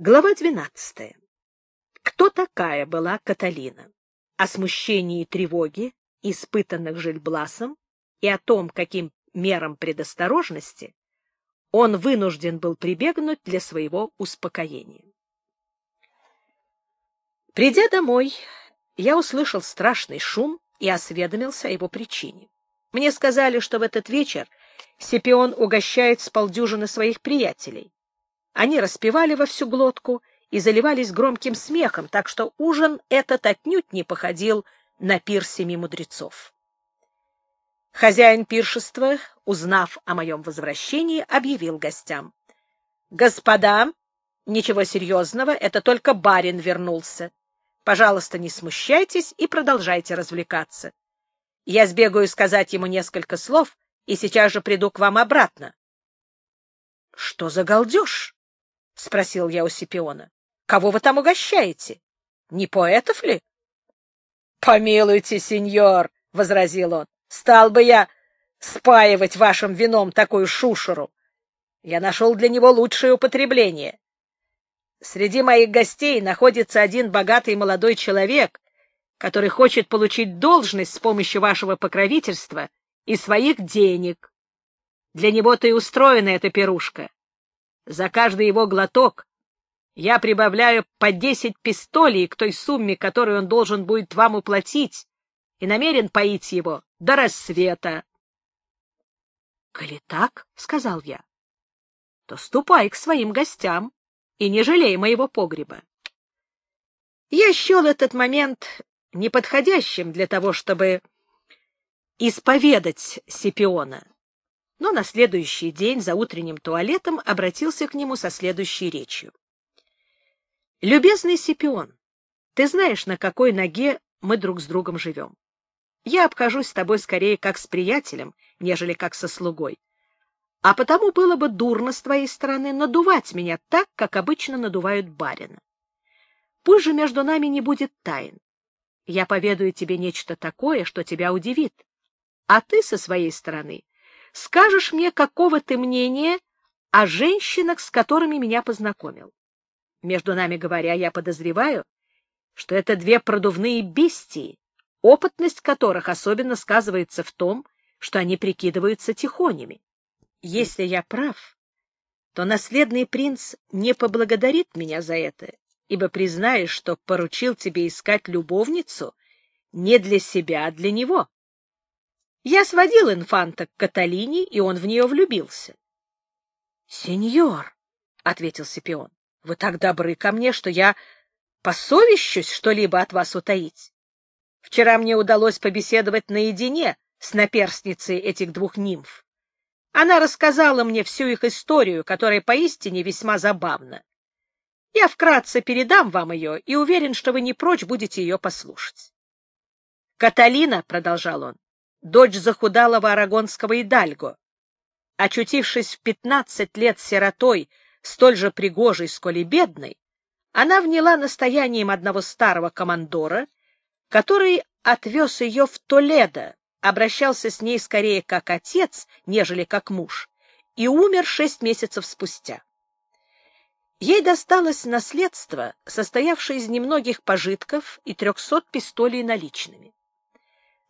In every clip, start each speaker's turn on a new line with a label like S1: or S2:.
S1: Глава 12. Кто такая была Каталина? О смущении и тревоге, испытанных Жильбласом, и о том, каким мерам предосторожности он вынужден был прибегнуть для своего успокоения. Придя домой, я услышал страшный шум и осведомился о его причине. Мне сказали, что в этот вечер Сипион угощает с полдюжины своих приятелей. Они распевали во всю глотку и заливались громким смехом, так что ужин этот отнюдь не походил на пир семи мудрецов. Хозяин пиршества, узнав о моем возвращении, объявил гостям. — Господа, ничего серьезного, это только барин вернулся. Пожалуйста, не смущайтесь и продолжайте развлекаться. Я сбегаю сказать ему несколько слов и сейчас же приду к вам обратно. — Что за галдеж? — спросил я у Сипиона. — Кого вы там угощаете? Не поэтов ли? — Помилуйте, сеньор, — возразил он, — стал бы я спаивать вашим вином такую шушеру. Я нашел для него лучшее употребление. Среди моих гостей находится один богатый молодой человек, который хочет получить должность с помощью вашего покровительства и своих денег. Для него-то и устроена эта пирушка. За каждый его глоток я прибавляю по десять пистолей к той сумме, которую он должен будет вам уплатить, и намерен поить его до рассвета. — Коли так, — сказал я, — то ступай к своим гостям и не жалей моего погреба. Я счел этот момент неподходящим для того, чтобы исповедать Сипиона но на следующий день за утренним туалетом обратился к нему со следующей речью. «Любезный Сипион, ты знаешь, на какой ноге мы друг с другом живем. Я обхожусь с тобой скорее как с приятелем, нежели как со слугой. А потому было бы дурно с твоей стороны надувать меня так, как обычно надувают барина. Пусть же между нами не будет тайн. Я поведаю тебе нечто такое, что тебя удивит. А ты со своей стороны скажешь мне, какого ты мнения о женщинах, с которыми меня познакомил. Между нами говоря, я подозреваю, что это две продувные бестии, опытность которых особенно сказывается в том, что они прикидываются тихонями. Если я прав, то наследный принц не поблагодарит меня за это, ибо признает, что поручил тебе искать любовницу не для себя, а для него. Я сводил инфанта к Каталине, и он в нее влюбился. — Сеньор, — ответил Сипион, — вы так добры ко мне, что я посовещусь что-либо от вас утаить. Вчера мне удалось побеседовать наедине с наперстницей этих двух нимф. Она рассказала мне всю их историю, которая поистине весьма забавна. Я вкратце передам вам ее и уверен, что вы не прочь будете ее послушать. — Каталина, — продолжал он, дочь захудалого арагонского идальго. Очутившись в пятнадцать лет сиротой, столь же пригожей, сколь и бедной, она вняла настоянием одного старого командора, который отвез ее в Толедо, обращался с ней скорее как отец, нежели как муж, и умер шесть месяцев спустя. Ей досталось наследство, состоявшее из немногих пожитков и трехсот пистолей наличными.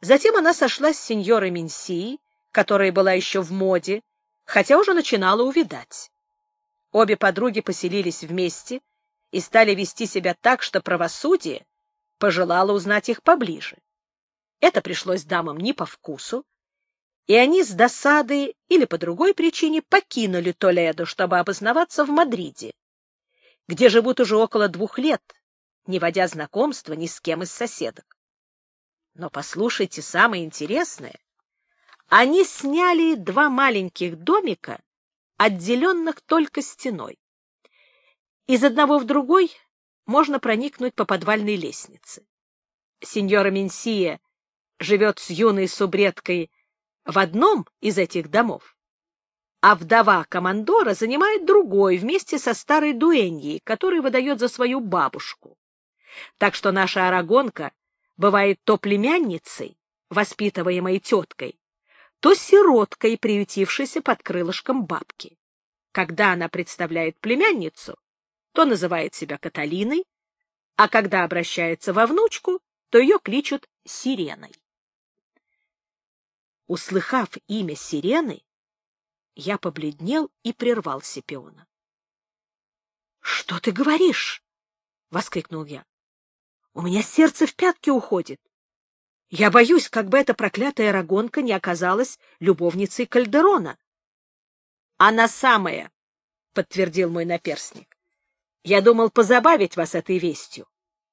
S1: Затем она сошлась с сеньорой Менсией, которая была еще в моде, хотя уже начинала увидать. Обе подруги поселились вместе и стали вести себя так, что правосудие пожелало узнать их поближе. Это пришлось дамам не по вкусу, и они с досады или по другой причине покинули Толедо, чтобы обосноваться в Мадриде, где живут уже около двух лет, не водя знакомства ни с кем из соседок. Но послушайте самое интересное. Они сняли два маленьких домика, отделенных только стеной. Из одного в другой можно проникнуть по подвальной лестнице. Сеньора Менсия живет с юной субредкой в одном из этих домов, а вдова командора занимает другой вместе со старой дуэньей, которую выдает за свою бабушку. Так что наша арагонка бывает то племянницей, воспитываемой теткой, то сироткой, приютившейся под крылышком бабки. Когда она представляет племянницу, то называет себя Каталиной, а когда обращается во внучку, то ее кличут Сиреной. Услыхав имя Сирены, я побледнел и прервал Сипиона. — Что ты говоришь? — воскликнул я. — У меня сердце в пятки уходит. Я боюсь, как бы эта проклятая рагонка не оказалась любовницей Кальдерона. — Она самая, — подтвердил мой наперсник. — Я думал позабавить вас этой вестью.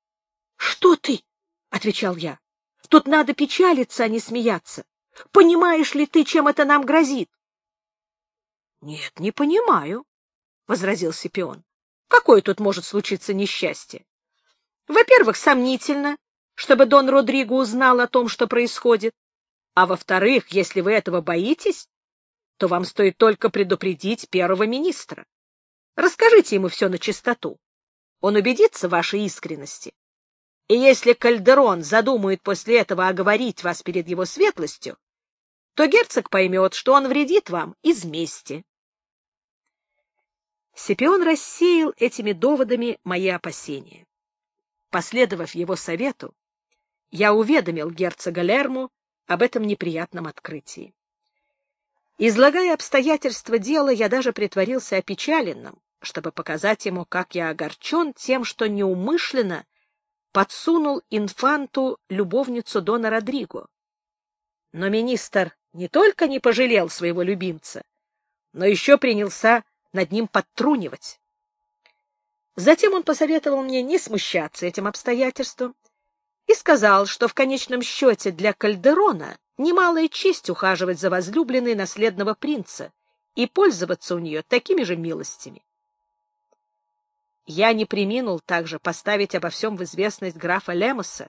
S1: — Что ты? — отвечал я. — Тут надо печалиться, а не смеяться. Понимаешь ли ты, чем это нам грозит? — Нет, не понимаю, — возразил Сипион. — Какое тут может случиться несчастье? Во-первых, сомнительно, чтобы Дон Родриго узнал о том, что происходит. А во-вторых, если вы этого боитесь, то вам стоит только предупредить первого министра. Расскажите ему все на чистоту. Он убедится в вашей искренности. И если Кальдерон задумает после этого оговорить вас перед его светлостью, то герцог поймет, что он вредит вам из мести. Сипион рассеял этими доводами мои опасения. Последовав его совету, я уведомил герцога Лерму об этом неприятном открытии. Излагая обстоятельства дела, я даже притворился опечаленным, чтобы показать ему, как я огорчен тем, что неумышленно подсунул инфанту любовницу Дона Родриго. Но министр не только не пожалел своего любимца, но еще принялся над ним подтрунивать. Затем он посоветовал мне не смущаться этим обстоятельством и сказал, что в конечном счете для Кальдерона немалая честь ухаживать за возлюбленной наследного принца и пользоваться у нее такими же милостями. Я не приминул также поставить обо всем в известность графа Лемоса,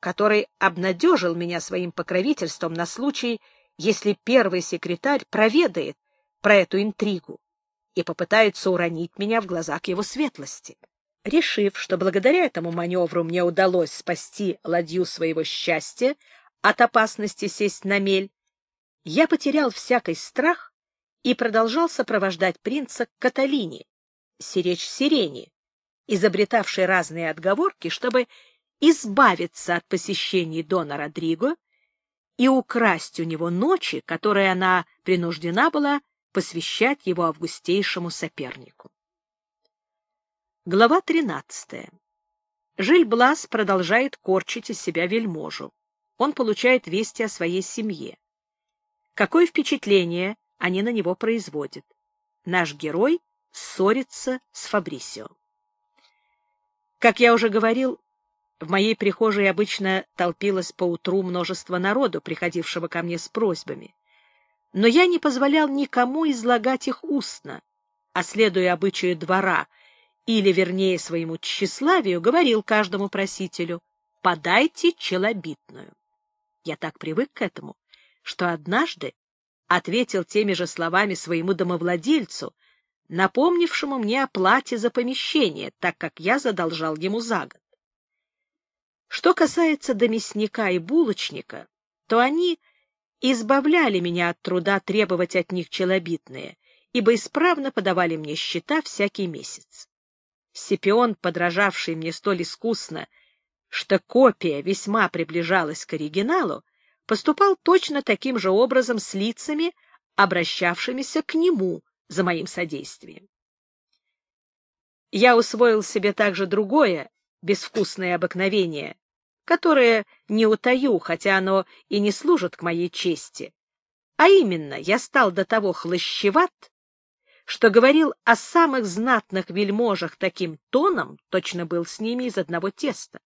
S1: который обнадежил меня своим покровительством на случай, если первый секретарь проведает про эту интригу и попытается уронить меня в глазах его светлости. Решив, что благодаря этому маневру мне удалось спасти ладью своего счастья от опасности сесть на мель, я потерял всякий страх и продолжал сопровождать принца к Каталине, сиречь сирени, изобретавшей разные отговорки, чтобы избавиться от посещений Дона Родриго и украсть у него ночи, которые она принуждена была посвящать его августейшему сопернику. Глава 13. Жиль-Блас продолжает корчить из себя вельможу. Он получает вести о своей семье. Какое впечатление они на него производят? Наш герой ссорится с Фабрисио. Как я уже говорил, в моей прихожей обычно толпилось поутру множество народу, приходившего ко мне с просьбами. Но я не позволял никому излагать их устно, а, следуя обычаю двора — или, вернее, своему тщеславию, говорил каждому просителю «подайте челобитную». Я так привык к этому, что однажды ответил теми же словами своему домовладельцу, напомнившему мне о плате за помещение, так как я задолжал ему за год. Что касается до мясника и булочника, то они избавляли меня от труда требовать от них челобитные, ибо исправно подавали мне счета всякий месяц. Сипион, подражавший мне столь искусно, что копия весьма приближалась к оригиналу, поступал точно таким же образом с лицами, обращавшимися к нему за моим содействием. Я усвоил себе также другое безвкусное обыкновение, которое не утаю, хотя оно и не служит к моей чести. А именно, я стал до того хлощеват, что говорил о самых знатных вельможах таким тоном, точно был с ними из одного теста.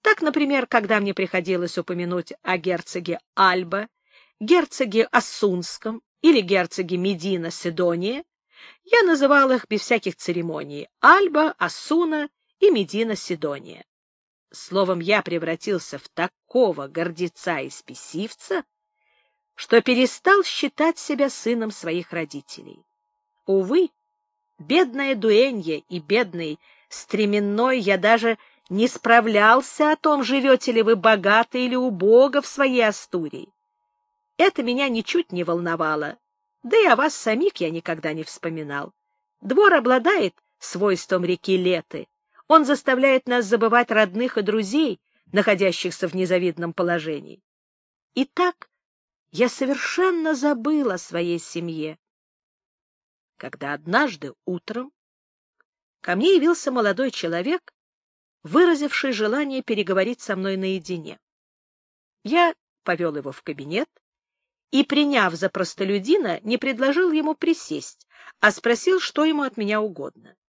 S1: Так, например, когда мне приходилось упомянуть о герцоге Альба, герцоге Ассунском или герцоге Медина Седония, я называл их без всяких церемоний Альба, Ассуна и Медина Сидония. Словом, я превратился в такого гордеца и спесивца, что перестал считать себя сыном своих родителей. Увы, бедная дуэнья и бедный стременной я даже не справлялся о том, живете ли вы богато или убого в своей Астурии. Это меня ничуть не волновало, да и о вас самих я никогда не вспоминал. Двор обладает свойством реки Леты. Он заставляет нас забывать родных и друзей, находящихся в незавидном положении. Итак, я совершенно забыла о своей семье. Когда однажды утром ко мне явился молодой человек, выразивший желание переговорить со мной наедине. Я повел его в кабинет и, приняв за простолюдина, не предложил ему присесть, а спросил, что ему от меня угодно. —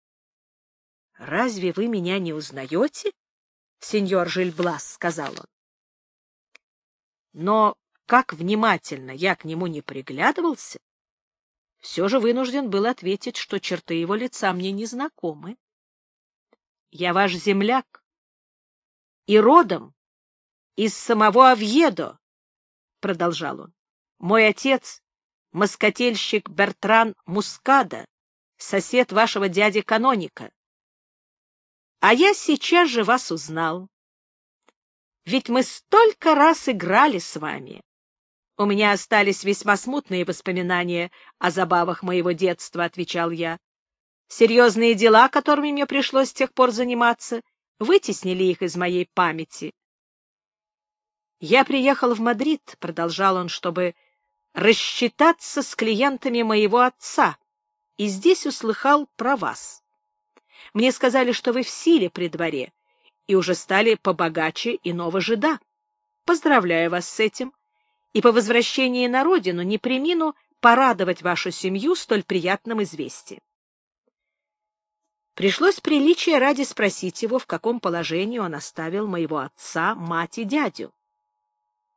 S1: Разве вы меня не узнаете? — сеньор Жильблас, — сказал он. Но как внимательно я к нему не приглядывался, все же вынужден был ответить, что черты его лица мне не знакомы. Я ваш земляк и родом из самого Авьедо, — продолжал он. Мой отец — москательщик Бертран Мускада, сосед вашего дяди-каноника. А я сейчас же вас узнал. Ведь мы столько раз играли с вами. У меня остались весьма смутные воспоминания о забавах моего детства, — отвечал я. Серьезные дела, которыми мне пришлось с тех пор заниматься, вытеснили их из моей памяти. Я приехал в Мадрид, — продолжал он, — чтобы рассчитаться с клиентами моего отца, и здесь услыхал про вас. Мне сказали, что вы в силе при дворе и уже стали побогаче иного жида. Поздравляю вас с этим, и по возвращении на родину не примину порадовать вашу семью столь приятным известием. Пришлось приличия ради спросить его, в каком положении он оставил моего отца, мать и дядю.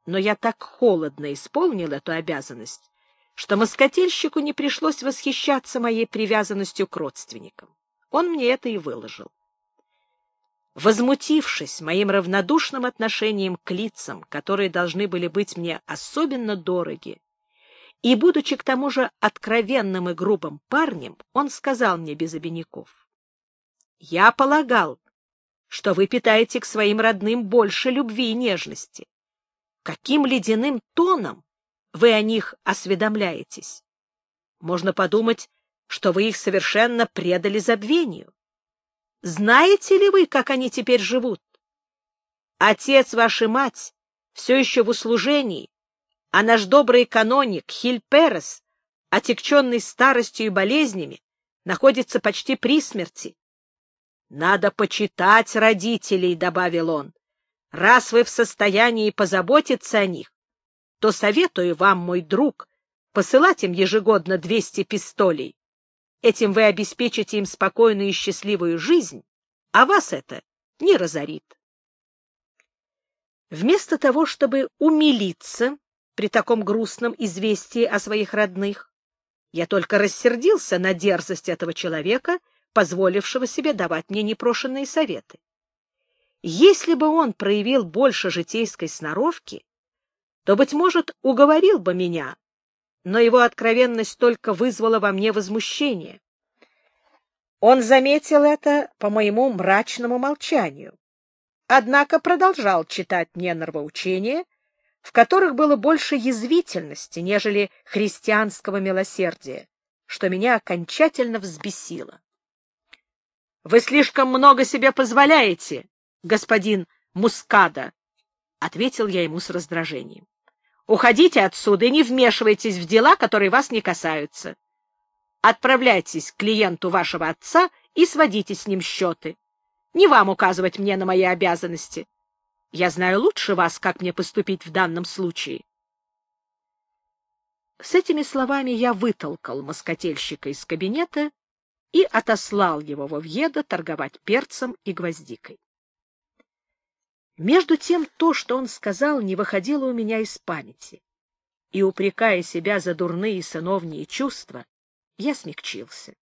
S1: Но я так холодно исполнил эту обязанность, что москотельщику не пришлось восхищаться моей привязанностью к родственникам. Он мне это и выложил. Возмутившись моим равнодушным отношением к лицам, которые должны были быть мне особенно дороги, и, будучи к тому же откровенным и грубым парнем, он сказал мне без обиняков — я полагал, что вы питаете к своим родным больше любви и нежности. Каким ледяным тоном вы о них осведомляетесь? Можно подумать, что вы их совершенно предали забвению. Знаете ли вы, как они теперь живут? Отец ваш и мать все еще в услужении, а наш добрый каноник Хиль Перес, отягченный старостью и болезнями, находится почти при смерти. Надо почитать родителей, — добавил он. Раз вы в состоянии позаботиться о них, то советую вам, мой друг, посылать им ежегодно 200 пистолей. Этим вы обеспечите им спокойную и счастливую жизнь, а вас это не разорит. Вместо того, чтобы умилиться при таком грустном известии о своих родных, я только рассердился на дерзость этого человека — позволившего себе давать мне непрошенные советы. Если бы он проявил больше житейской сноровки, то, быть может, уговорил бы меня, но его откровенность только вызвала во мне возмущение. Он заметил это по моему мрачному молчанию, однако продолжал читать мне нравоучения, в которых было больше язвительности, нежели христианского милосердия, что меня окончательно взбесило. Вы слишком много себе позволяете, господин Мускада, — ответил я ему с раздражением. — Уходите отсюда и не вмешивайтесь в дела, которые вас не касаются. Отправляйтесь к клиенту вашего отца и сводите с ним счеты. Не вам указывать мне на мои обязанности. Я знаю лучше вас, как мне поступить в данном случае. С этими словами я вытолкал москотельщика из кабинета и отослал его во Вьедо торговать перцем и гвоздикой. Между тем то, что он сказал, не выходило у меня из памяти, и, упрекая себя за дурные сыновние чувства, я смягчился.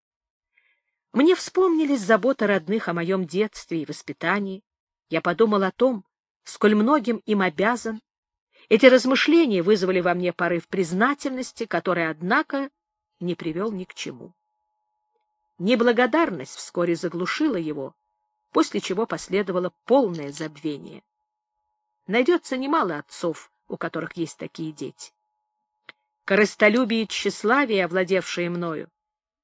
S1: Мне вспомнились заботы родных о моем детстве и воспитании. Я подумал о том, сколь многим им обязан. Эти размышления вызвали во мне порыв признательности, который, однако, не привел ни к чему. Неблагодарность вскоре заглушила его, после чего последовало полное забвение. Найдется немало отцов, у которых есть такие дети. Корыстолюбие и тщеславие, овладевшие мною,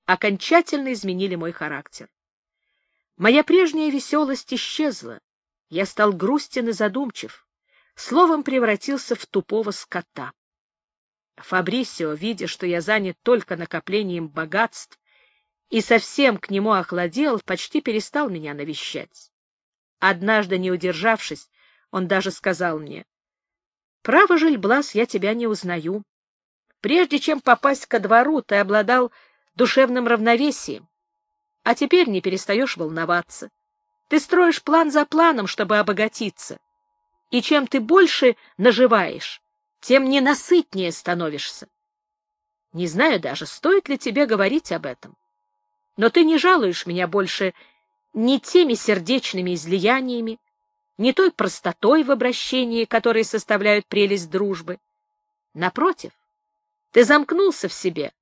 S1: окончательно изменили мой характер. Моя прежняя веселость исчезла. Я стал грустен и задумчив. Словом, превратился в тупого скота. Фабрисио, видя, что я занят только накоплением богатств и совсем к нему охладел, почти перестал меня навещать. Однажды, не удержавшись, он даже сказал мне, «Право, Жильблас, я тебя не узнаю. Прежде чем попасть ко двору, ты обладал душевным равновесием, а теперь не перестаешь волноваться. Ты строишь план за планом, чтобы обогатиться. И чем ты больше наживаешь, тем ненасытнее становишься. Не знаю даже, стоит ли тебе говорить об этом. Но ты не жалуешь меня больше ни теми сердечными излияниями, ни той простотой в обращении, которые составляют прелесть дружбы. Напротив, ты замкнулся в себе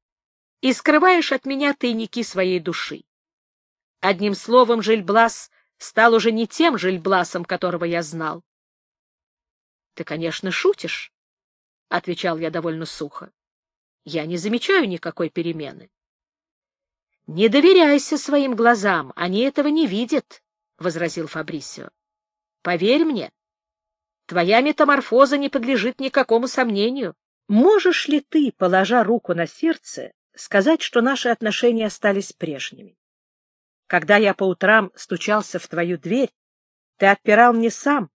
S1: и скрываешь от меня тайники своей души. Одним словом, Жильблас стал уже не тем Жильбласом, которого я знал. — Ты, конечно, шутишь, — отвечал я довольно сухо. — Я не замечаю никакой перемены. — Не доверяйся своим глазам, они этого не видят, — возразил Фабрисио. — Поверь мне, твоя метаморфоза не подлежит никакому сомнению. Можешь ли ты, положа руку на сердце, сказать, что наши отношения остались прежними? Когда я по утрам стучался в твою дверь, ты отпирал мне сам,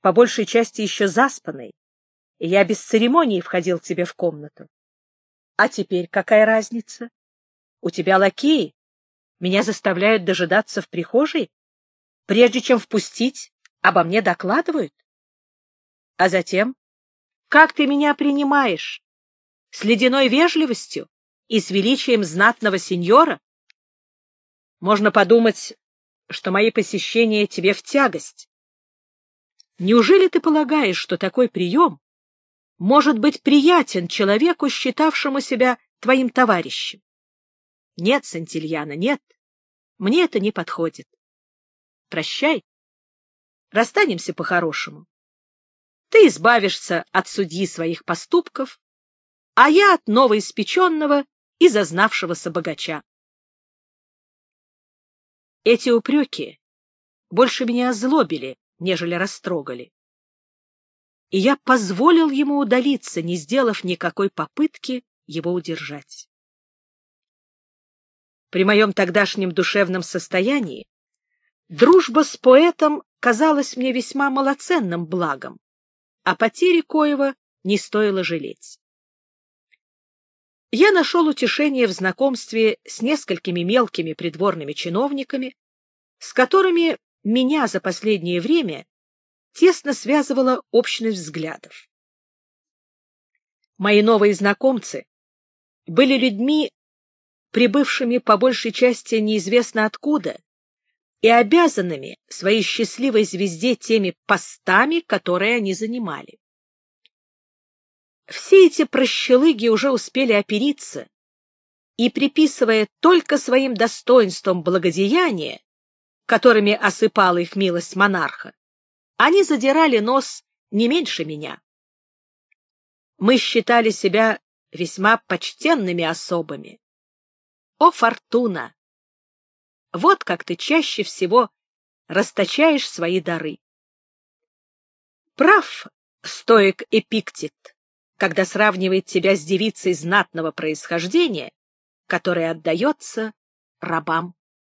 S1: по большей части еще заспанный, и я без церемонии входил тебе в комнату. А теперь какая разница? У тебя лакеи. Меня заставляют дожидаться в прихожей. Прежде чем впустить, обо мне докладывают. А затем, как ты меня принимаешь? С ледяной вежливостью и с величием знатного сеньора? Можно подумать, что мои посещения тебе в тягость. Неужели ты полагаешь, что такой прием может быть приятен человеку, считавшему себя твоим товарищем? Нет, Сантильяна, нет. Мне это не подходит. Прощай. Расстанемся по-хорошему. Ты избавишься от судьи своих поступков, а я от новоиспеченного и зазнавшегося богача. Эти упреки больше меня озлобили, нежели растрогали. И я позволил ему удалиться, не сделав никакой попытки его удержать. При моем тогдашнем душевном состоянии дружба с поэтом казалась мне весьма малоценным благом, а потери коего не стоило жалеть. Я нашел утешение в знакомстве с несколькими мелкими придворными чиновниками, с которыми меня за последнее время тесно связывала общность взглядов. Мои новые знакомцы были людьми, прибывшими по большей части неизвестно откуда, и обязанными своей счастливой звезде теми постами, которые они занимали. Все эти прощелыги уже успели опериться, и, приписывая только своим достоинствам благодеяния, которыми осыпала их милость монарха, они задирали нос не меньше меня. Мы считали себя весьма почтенными особами. О, Фортуна! Вот как ты чаще всего расточаешь свои дары. Прав стоик Эпиктит, когда сравнивает тебя с девицей знатного происхождения, которая отдается рабам.